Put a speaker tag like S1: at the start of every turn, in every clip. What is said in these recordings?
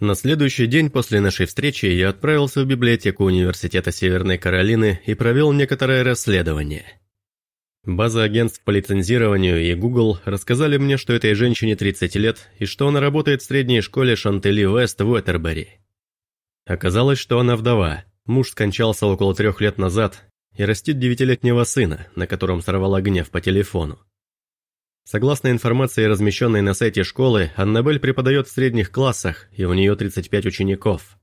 S1: На следующий день после нашей встречи я отправился в библиотеку Университета Северной Каролины и провел некоторое расследование. База агентств по лицензированию и Google рассказали мне, что этой женщине 30 лет и что она работает в средней школе Шантели Вест в Уэттербери. Оказалось, что она вдова, муж скончался около трех лет назад и растит девятилетнего сына, на котором сорвала гнев по телефону. Согласно информации, размещенной на сайте школы, Аннабель преподает в средних классах, и у нее 35 учеников.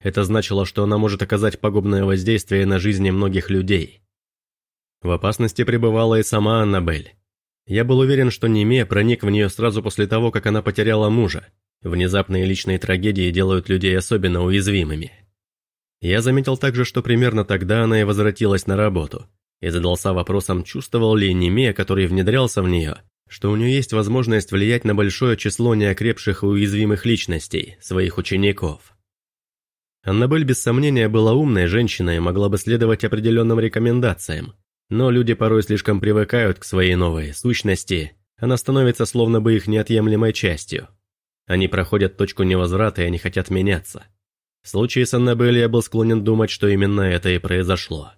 S1: Это значило, что она может оказать пагубное воздействие на жизни многих людей. В опасности пребывала и сама Аннабель. Я был уверен, что Неме проник в нее сразу после того, как она потеряла мужа. Внезапные личные трагедии делают людей особенно уязвимыми. Я заметил также, что примерно тогда она и возвратилась на работу, и задался вопросом, чувствовал ли Неме, который внедрялся в нее, что у нее есть возможность влиять на большое число неокрепших и уязвимых личностей, своих учеников. Аннабель без сомнения была умной женщиной и могла бы следовать определенным рекомендациям, но люди порой слишком привыкают к своей новой сущности, она становится словно бы их неотъемлемой частью. Они проходят точку невозврата и они хотят меняться. В случае с Аннабель я был склонен думать, что именно это и произошло.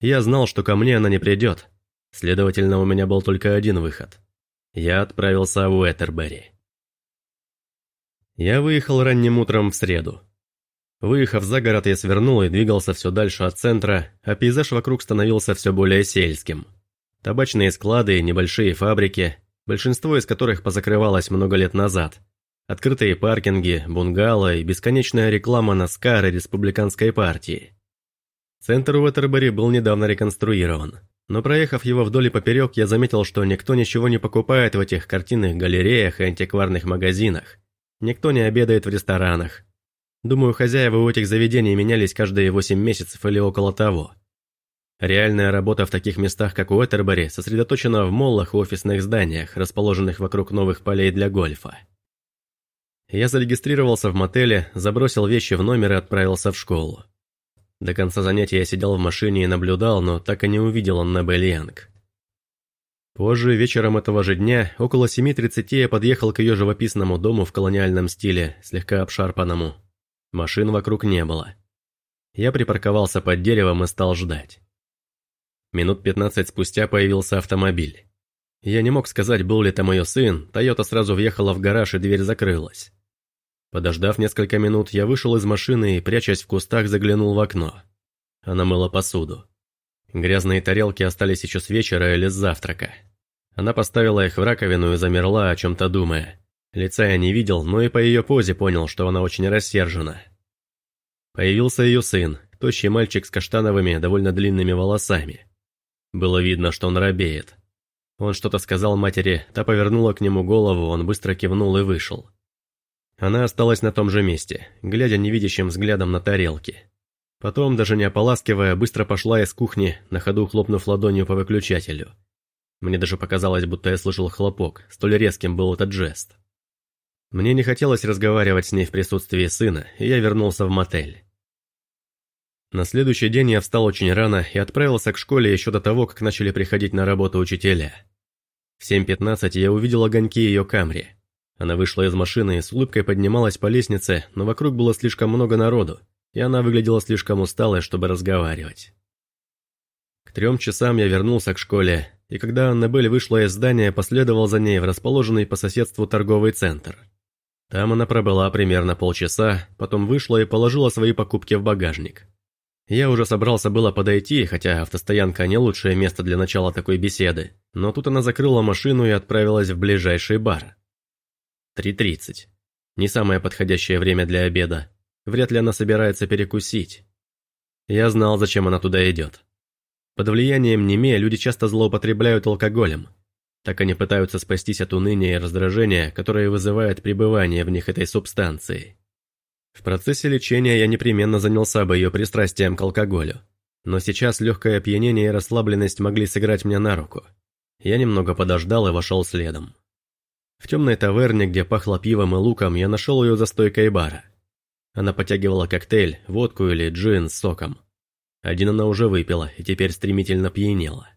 S1: Я знал, что ко мне она не придет, Следовательно, у меня был только один выход. Я отправился в Уэттербери. Я выехал ранним утром в среду. Выехав за город, я свернул и двигался все дальше от центра, а пейзаж вокруг становился все более сельским. Табачные склады, небольшие фабрики, большинство из которых позакрывалось много лет назад. Открытые паркинги, бунгало и бесконечная реклама Наскара республиканской партии. Центр Уэттербери был недавно реконструирован. Но проехав его вдоль и поперек, я заметил, что никто ничего не покупает в этих картинных галереях и антикварных магазинах. Никто не обедает в ресторанах. Думаю, хозяева у этих заведений менялись каждые 8 месяцев или около того. Реальная работа в таких местах, как Уэттербери, сосредоточена в моллах и офисных зданиях, расположенных вокруг новых полей для гольфа. Я зарегистрировался в мотеле, забросил вещи в номер и отправился в школу. До конца занятия я сидел в машине и наблюдал, но так и не увидел Аннабель Янг. Позже, вечером этого же дня, около 7.30 я подъехал к ее живописному дому в колониальном стиле, слегка обшарпанному. Машин вокруг не было. Я припарковался под деревом и стал ждать. Минут 15 спустя появился автомобиль. Я не мог сказать, был ли это мой сын, Тойота сразу въехала в гараж и дверь закрылась. Подождав несколько минут, я вышел из машины и, прячась в кустах, заглянул в окно. Она мыла посуду. Грязные тарелки остались еще с вечера или с завтрака. Она поставила их в раковину и замерла, о чем-то думая. Лица я не видел, но и по ее позе понял, что она очень рассержена. Появился ее сын, тощий мальчик с каштановыми, довольно длинными волосами. Было видно, что он робеет. Он что-то сказал матери, та повернула к нему голову, он быстро кивнул и вышел. Она осталась на том же месте, глядя невидящим взглядом на тарелки. Потом, даже не ополаскивая, быстро пошла из кухни, на ходу хлопнув ладонью по выключателю. Мне даже показалось, будто я слышал хлопок, столь резким был этот жест. Мне не хотелось разговаривать с ней в присутствии сына, и я вернулся в мотель. На следующий день я встал очень рано и отправился к школе еще до того, как начали приходить на работу учителя. В 7.15 я увидел огоньки ее камри. Она вышла из машины и с улыбкой поднималась по лестнице, но вокруг было слишком много народу, и она выглядела слишком усталой, чтобы разговаривать. К трем часам я вернулся к школе, и когда Аннабель вышла из здания, последовал за ней в расположенный по соседству торговый центр. Там она пробыла примерно полчаса, потом вышла и положила свои покупки в багажник. Я уже собрался было подойти, хотя автостоянка не лучшее место для начала такой беседы, но тут она закрыла машину и отправилась в ближайший бар. 3.30. Не самое подходящее время для обеда. Вряд ли она собирается перекусить. Я знал, зачем она туда идет. Под влиянием Неме люди часто злоупотребляют алкоголем. Так они пытаются спастись от уныния и раздражения, которое вызывает пребывание в них этой субстанции. В процессе лечения я непременно занялся бы ее пристрастием к алкоголю. Но сейчас легкое опьянение и расслабленность могли сыграть мне на руку. Я немного подождал и вошел следом. В темной таверне, где пахло пивом и луком, я нашел ее за стойкой бара. Она потягивала коктейль, водку или джин с соком. Один она уже выпила и теперь стремительно пьянела.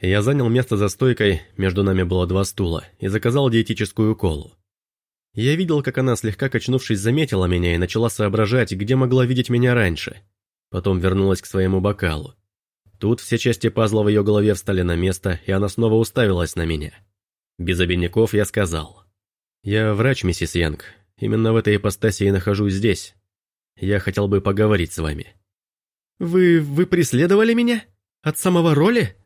S1: Я занял место за стойкой, между нами было два стула, и заказал диетическую колу. Я видел, как она, слегка качнувшись, заметила меня и начала соображать, где могла видеть меня раньше. Потом вернулась к своему бокалу. Тут все части пазла в ее голове встали на место, и она снова уставилась на меня. Без обиняков я сказал. «Я врач, миссис Янг. Именно в этой ипостаси и нахожусь здесь. Я хотел бы поговорить с вами».
S2: «Вы... вы преследовали меня? От самого роли?»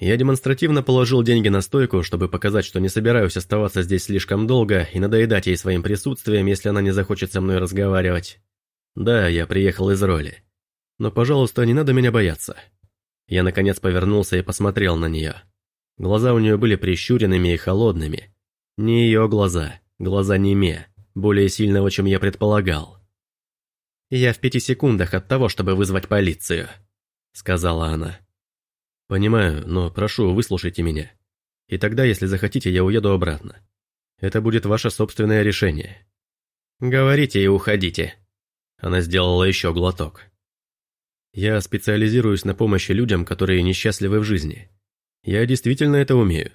S1: Я демонстративно положил деньги на стойку, чтобы показать, что не собираюсь оставаться здесь слишком долго и надоедать ей своим присутствием, если она не захочет со мной разговаривать. Да, я приехал из роли. Но, пожалуйста, не надо меня бояться. Я, наконец, повернулся и посмотрел на нее. Глаза у нее были прищуренными и холодными. Не ее глаза, глаза Неме, более сильного, чем я предполагал. «Я в пяти секундах от того, чтобы вызвать полицию», — сказала она. «Понимаю, но прошу, выслушайте меня. И тогда, если захотите, я уеду обратно. Это будет ваше собственное решение».
S2: «Говорите и уходите».
S1: Она сделала еще глоток. «Я специализируюсь на помощи людям, которые несчастливы в жизни. Я действительно это умею.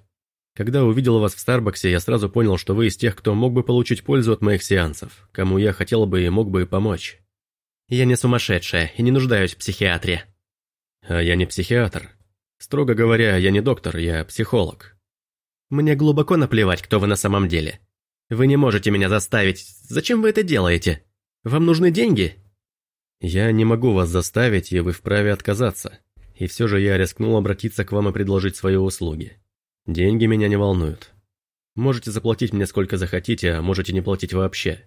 S1: Когда увидел вас в Старбаксе, я сразу понял, что вы из тех, кто мог бы получить пользу от моих сеансов, кому я хотел бы и мог бы помочь.
S2: Я не сумасшедшая и не нуждаюсь в психиатре».
S1: «А я не психиатр. Строго говоря, я не доктор, я психолог.
S2: Мне глубоко наплевать, кто вы на самом деле. Вы не можете меня заставить. Зачем вы это делаете? Вам нужны деньги?
S1: Я не могу вас заставить, и вы вправе отказаться. И все же я рискнул обратиться к вам и предложить свои услуги. Деньги меня не волнуют. Можете заплатить мне сколько захотите, а можете не платить вообще.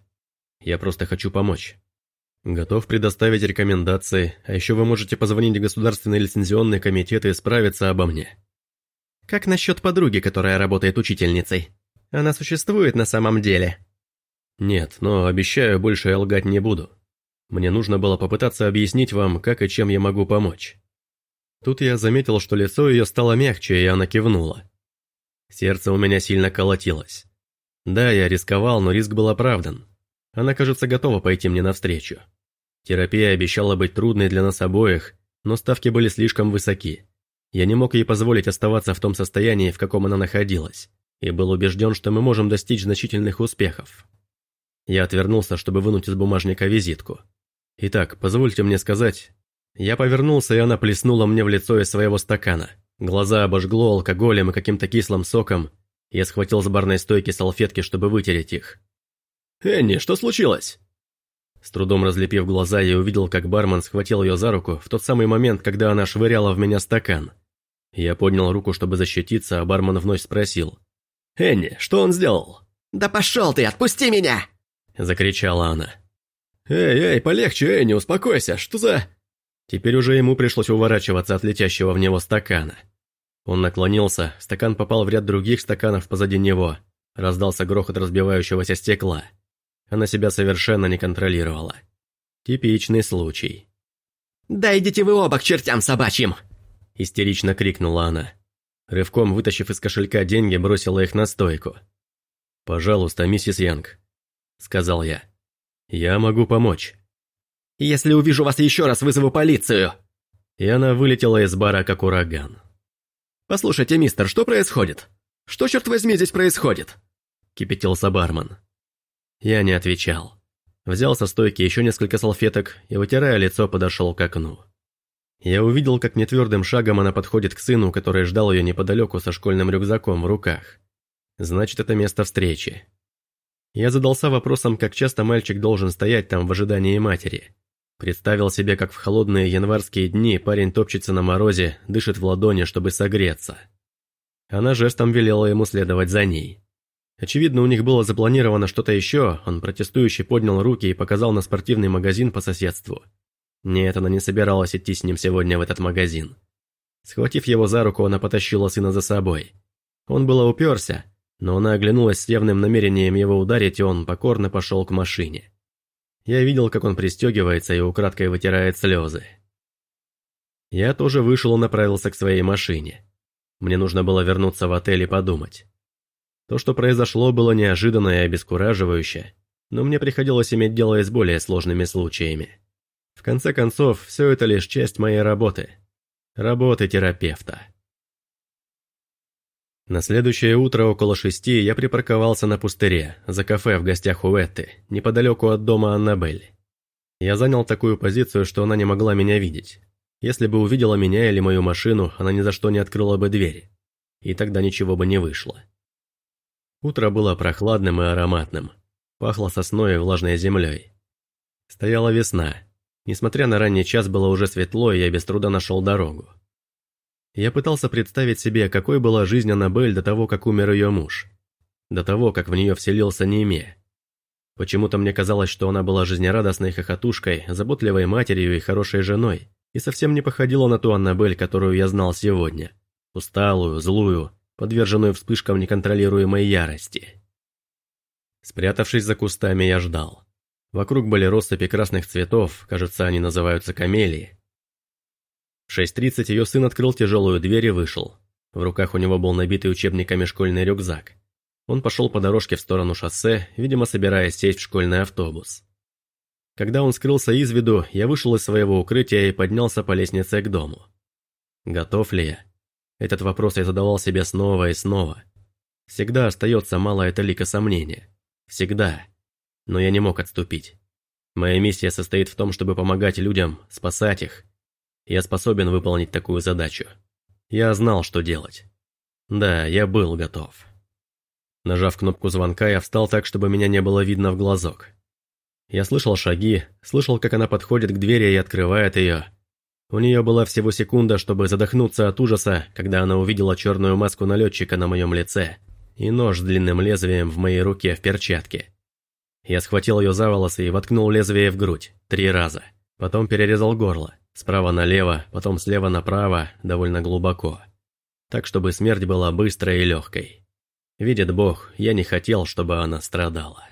S1: Я просто хочу помочь. Готов предоставить рекомендации, а еще вы можете позвонить в Государственный лицензионный комитет и справиться обо мне.
S2: Как насчет подруги, которая работает учительницей? Она существует на самом деле?
S1: Нет, но обещаю, больше я лгать не буду. Мне нужно было попытаться объяснить вам, как и чем я могу помочь. Тут я заметил, что лицо ее стало мягче, и она кивнула. Сердце у меня сильно колотилось. Да, я рисковал, но риск был оправдан. Она, кажется, готова пойти мне навстречу. Терапия обещала быть трудной для нас обоих, но ставки были слишком высоки. Я не мог ей позволить оставаться в том состоянии, в каком она находилась, и был убежден, что мы можем достичь значительных успехов. Я отвернулся, чтобы вынуть из бумажника визитку. Итак, позвольте мне сказать... Я повернулся, и она плеснула мне в лицо из своего стакана. Глаза обожгло алкоголем и каким-то кислым соком. Я схватил с барной стойки салфетки, чтобы вытереть их.
S2: «Энни, что случилось?»
S1: С трудом разлепив глаза, я увидел, как бармен схватил ее за руку в тот самый момент, когда она швыряла в меня стакан. Я поднял руку, чтобы защититься, а бармен вновь спросил.
S2: «Энни, что он сделал?» «Да пошел ты, отпусти меня!»
S1: Закричала она.
S2: «Эй, эй, полегче, Энни, успокойся, что за...»
S1: Теперь уже ему пришлось уворачиваться от летящего в него стакана. Он наклонился, стакан попал в ряд других стаканов позади него. Раздался грохот разбивающегося стекла. Она себя совершенно не контролировала. Типичный случай.
S2: «Да идите вы оба к чертям собачьим!»
S1: Истерично крикнула она. Рывком вытащив из кошелька деньги, бросила их на стойку. «Пожалуйста, миссис Янг», — сказал я. «Я могу помочь».
S2: «Если увижу вас еще раз, вызову полицию!»
S1: И она вылетела из бара, как ураган.
S2: «Послушайте, мистер, что происходит? Что, черт возьми, здесь происходит?»
S1: Кипятился бармен. Я не отвечал. Взял со стойки еще несколько салфеток и, вытирая лицо, подошел к окну. Я увидел, как нетвердым шагом она подходит к сыну, который ждал ее неподалеку со школьным рюкзаком в руках. Значит, это место встречи. Я задался вопросом, как часто мальчик должен стоять там в ожидании матери. Представил себе, как в холодные январские дни парень топчется на морозе, дышит в ладони, чтобы согреться. Она жестом велела ему следовать за ней. Очевидно, у них было запланировано что-то еще, он протестующий поднял руки и показал на спортивный магазин по соседству. Нет, она не собиралась идти с ним сегодня в этот магазин. Схватив его за руку, она потащила сына за собой. Он было уперся, но она оглянулась с явным намерением его ударить, и он покорно пошел к машине. Я видел, как он пристегивается и украдкой вытирает слезы. Я тоже вышел и направился к своей машине. Мне нужно было вернуться в отель и подумать. То, что произошло, было неожиданно и обескураживающе, но мне приходилось иметь дело и с более сложными случаями. В конце концов, все это лишь часть моей работы. Работы терапевта. На следующее утро около шести я припарковался на пустыре, за кафе в гостях у Этты, неподалеку от дома Аннабель. Я занял такую позицию, что она не могла меня видеть. Если бы увидела меня или мою машину, она ни за что не открыла бы двери. И тогда ничего бы не вышло. Утро было прохладным и ароматным. Пахло сосной и влажной землей. Стояла весна. Несмотря на ранний час, было уже светло, и я без труда нашел дорогу. Я пытался представить себе, какой была жизнь Аннабель до того, как умер ее муж. До того, как в нее вселился Неме. Почему-то мне казалось, что она была жизнерадостной хохотушкой, заботливой матерью и хорошей женой, и совсем не походила на ту Аннабель, которую я знал сегодня. Усталую, злую, подверженную вспышкам неконтролируемой ярости. Спрятавшись за кустами, я ждал. Вокруг были россыпи красных цветов, кажется, они называются камелии. В 6.30 ее сын открыл тяжелую дверь и вышел. В руках у него был набитый учебниками школьный рюкзак. Он пошел по дорожке в сторону шоссе, видимо, собираясь сесть в школьный автобус. Когда он скрылся из виду, я вышел из своего укрытия и поднялся по лестнице к дому. Готов ли я? Этот вопрос я задавал себе снова и снова. Всегда остается малая талика сомнения. Всегда. Но я не мог отступить. Моя миссия состоит в том, чтобы помогать людям, спасать их, я способен выполнить такую задачу. Я знал, что делать. Да, я был готов. Нажав кнопку звонка, я встал так, чтобы меня не было видно в глазок. Я слышал шаги, слышал, как она подходит к двери и открывает ее. У нее была всего секунда, чтобы задохнуться от ужаса, когда она увидела черную маску налетчика на моем лице и нож с длинным лезвием в моей руке в перчатке. Я схватил ее за волосы и воткнул лезвие в грудь, три раза. Потом перерезал горло, Справа налево, потом слева направо, довольно глубоко. Так, чтобы смерть была быстрой и легкой. Видит Бог, я не хотел, чтобы она страдала.